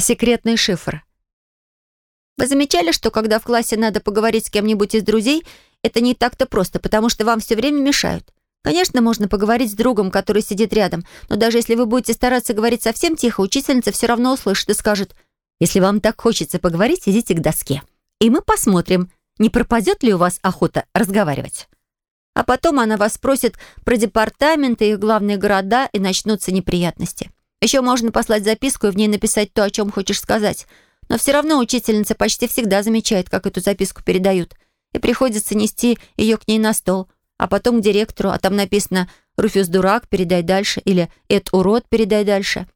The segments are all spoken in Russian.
Секретный шифр. Вы замечали, что когда в классе надо поговорить с кем-нибудь из друзей, это не так-то просто, потому что вам все время мешают? Конечно, можно поговорить с другом, который сидит рядом, но даже если вы будете стараться говорить совсем тихо, учительница все равно услышит и скажет, «Если вам так хочется поговорить, идите к доске, и мы посмотрим, не пропадет ли у вас охота разговаривать». А потом она вас спросит про департаменты их главные города, и начнутся неприятности. Еще можно послать записку и в ней написать то, о чем хочешь сказать. Но все равно учительница почти всегда замечает, как эту записку передают. И приходится нести ее к ней на стол. А потом к директору, а там написано «Руфюз дурак, передай дальше» или «Эд урод, передай дальше».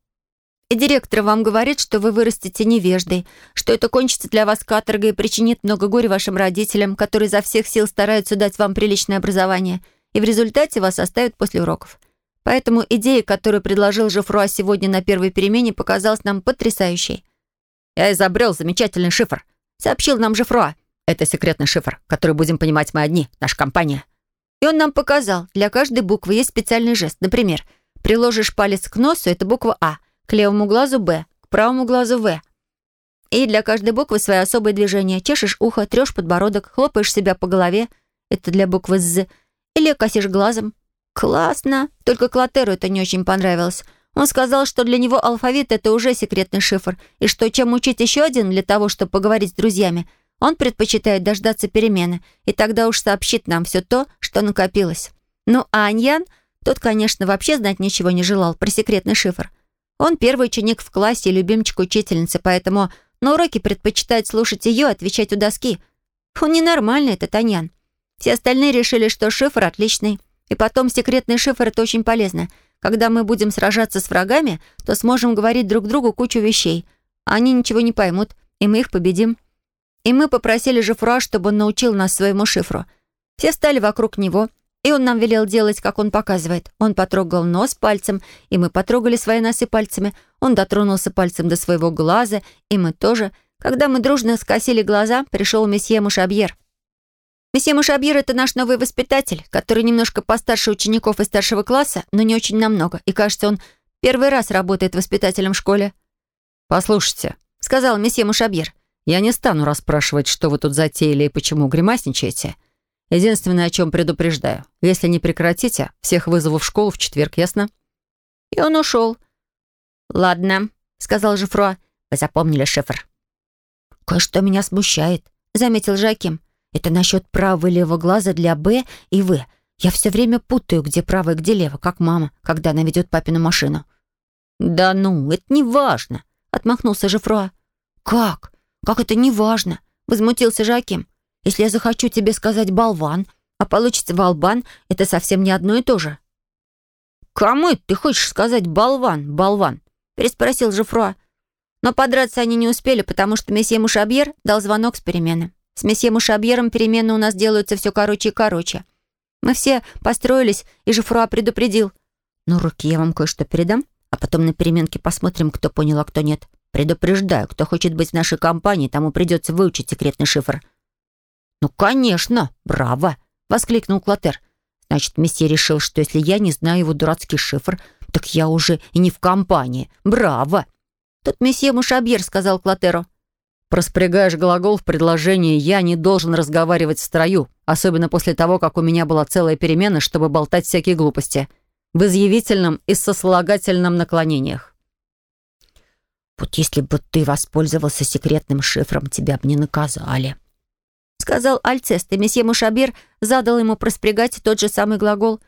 И директор вам говорит, что вы вырастете невеждой, что это кончится для вас каторгой и причинит много горя вашим родителям, которые изо всех сил стараются дать вам приличное образование, и в результате вас оставят после уроков. Поэтому идея, которую предложил Жефруа сегодня на первой перемене, показалась нам потрясающей. «Я изобрел замечательный шифр», — сообщил нам Жефруа. «Это секретный шифр, который будем понимать мы одни, наша компания». И он нам показал, для каждой буквы есть специальный жест. Например, приложишь палец к носу — это буква «А», к левому глазу «Б», к правому глазу «В». И для каждой буквы свои особые движения. Чешешь ухо, трешь подбородок, хлопаешь себя по голове — это для буквы «З», или косишь глазом «Классно!» Только Клотеру это не очень понравилось. Он сказал, что для него алфавит — это уже секретный шифр, и что чем учить еще один для того, чтобы поговорить с друзьями, он предпочитает дождаться перемены, и тогда уж сообщит нам все то, что накопилось. Ну, а Аньян, тот, конечно, вообще знать ничего не желал про секретный шифр. Он первый ученик в классе и любимчик учительницы, поэтому на уроке предпочитает слушать ее и отвечать у доски. Он ненормальный, этот Аньян. Все остальные решили, что шифр отличный — и потом секретный шифр — это очень полезно. Когда мы будем сражаться с врагами, то сможем говорить друг другу кучу вещей. Они ничего не поймут, и мы их победим. И мы попросили Жифруа, чтобы он научил нас своему шифру. Все стали вокруг него, и он нам велел делать, как он показывает. Он потрогал нос пальцем, и мы потрогали свои носы пальцами. Он дотронулся пальцем до своего глаза, и мы тоже. Когда мы дружно скосили глаза, пришел месье Мушабьер. Месье Мушабьер — это наш новый воспитатель, который немножко постарше учеников из старшего класса, но не очень намного. И, кажется, он первый раз работает воспитателем в школе. «Послушайте», — сказал месье Мушабьер, «я не стану расспрашивать, что вы тут затеяли и почему гримасничаете. Единственное, о чем предупреждаю, если не прекратите, всех вызову в школу в четверг, ясно?» И он ушел. «Ладно», — сказал Жифруа, «вы запомнили шифр». «Кое-что меня смущает», — заметил Жаким. Это насчет правого и левого глаза для «Б» и «В». Я все время путаю, где правое, где лево, как мама, когда она ведет папину машину». «Да ну, это не важно», — отмахнулся Жефруа. «Как? Как это не важно?» — возмутился Жаким. «Если я захочу тебе сказать «болван», а получится «болбан», это совсем не одно и то же». «Кому это ты хочешь сказать «болван», «болван»?» — переспросил Жефруа. Но подраться они не успели, потому что месье Мушабьер дал звонок с перемены. С месье Мушабьером перемены у нас делаются все короче и короче. Мы все построились, и Жифруа предупредил. «Ну, руки я вам кое-что передам, а потом на переменке посмотрим, кто понял, а кто нет. Предупреждаю, кто хочет быть в нашей компании, тому придется выучить секретный шифр». «Ну, конечно! Браво!» — воскликнул Клотер. «Значит, месье решил, что если я не знаю его дурацкий шифр, так я уже и не в компании. Браво!» Тут месье Мушабьер сказал Клотеру. Проспрягаешь глагол в предложении «я не должен разговаривать в строю», особенно после того, как у меня была целая перемена, чтобы болтать всякие глупости, в изъявительном и сослагательном наклонениях. «Вот если бы ты воспользовался секретным шифром, тебя бы не наказали», сказал Альцест, и месье Мушабир задал ему проспрягать тот же самый глагол.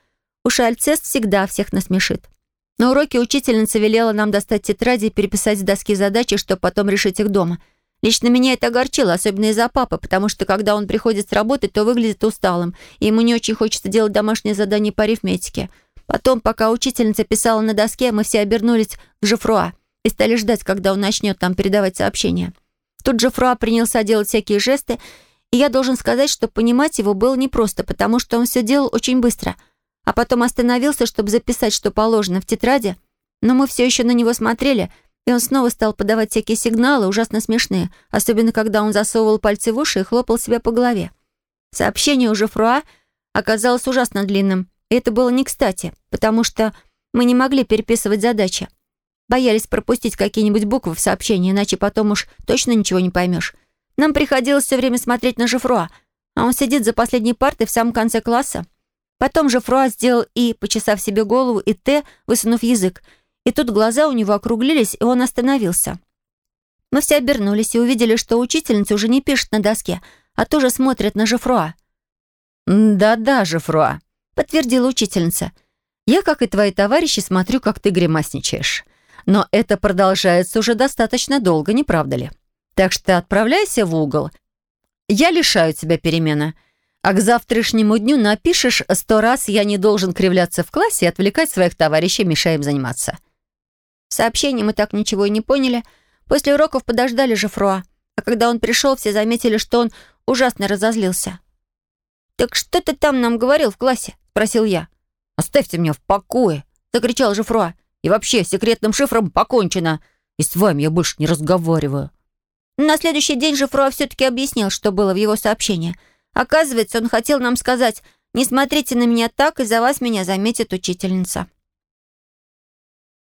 Уж Альцест всегда всех насмешит. На уроке учительница велела нам достать тетради и переписать с доски задачи, чтобы потом решить их дома — Лично меня это огорчило, особенно из-за папы, потому что когда он приходит с работы, то выглядит усталым, и ему не очень хочется делать домашнее задание по арифметике. Потом, пока учительница писала на доске, мы все обернулись к Жифруа и стали ждать, когда он начнет нам передавать сообщения. Тут Жифруа принялся делать всякие жесты, и я должен сказать, что понимать его было непросто, потому что он все делал очень быстро, а потом остановился, чтобы записать, что положено в тетради, но мы все еще на него смотрели — и он снова стал подавать всякие сигналы, ужасно смешные, особенно когда он засовывал пальцы в уши и хлопал себя по голове. Сообщение у Жефруа оказалось ужасно длинным, и это было не кстати, потому что мы не могли переписывать задачи. Боялись пропустить какие-нибудь буквы в сообщении, иначе потом уж точно ничего не поймешь. Нам приходилось все время смотреть на Жифруа, а он сидит за последней партой в самом конце класса. Потом Жифруа сделал И, почесав себе голову, и Т, высунув язык. И тут глаза у него округлились, и он остановился. Мы все обернулись и увидели, что учительница уже не пишет на доске, а тоже смотрит на Жифруа. «Да-да, Жифруа», — подтвердила учительница. «Я, как и твои товарищи, смотрю, как ты гримасничаешь. Но это продолжается уже достаточно долго, не правда ли? Так что отправляйся в угол. Я лишаю тебя перемены. А к завтрашнему дню напишешь сто раз «я не должен кривляться в классе и отвлекать своих товарищей, мешая им заниматься». В сообщении мы так ничего и не поняли. После уроков подождали же Фруа. А когда он пришел, все заметили, что он ужасно разозлился. «Так что ты там нам говорил в классе?» — спросил я. «Оставьте меня в покое!» — закричал Жифруа. И вообще, секретным шифром покончено. И с вами я больше не разговариваю». На следующий день же Фруа все-таки объяснил, что было в его сообщении. Оказывается, он хотел нам сказать «Не смотрите на меня так, из-за вас меня заметит учительница».